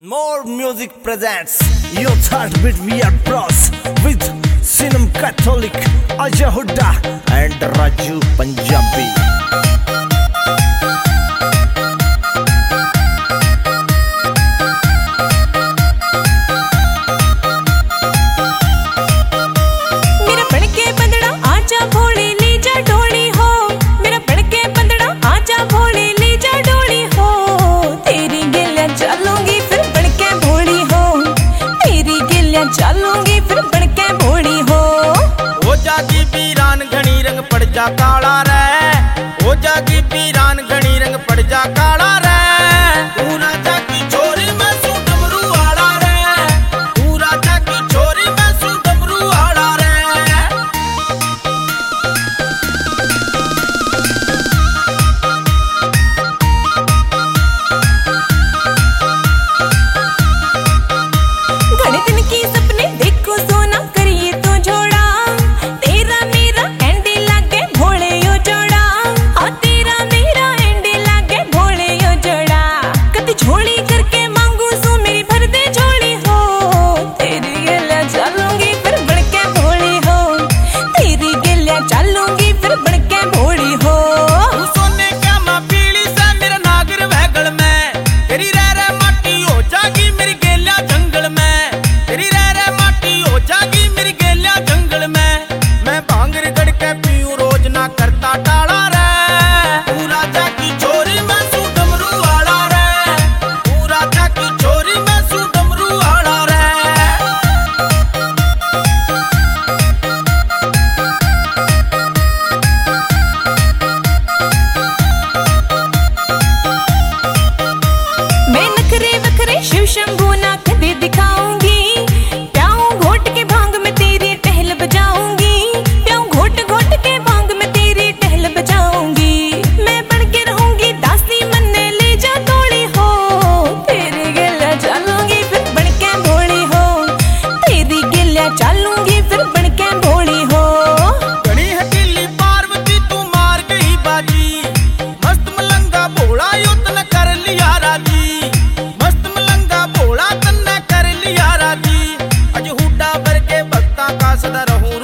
Mor Music presents your heartbeat we are bros with Sinam Catholic Ajay Hooda and Raju Punjabi. बनूँगी, फिर बड़के के भोड़ी हो। हो जागी पीरान घनी रंग पड़ जा काला रे। हो जागी पीरान घनी रंग पड़ जा काला रे। that a whole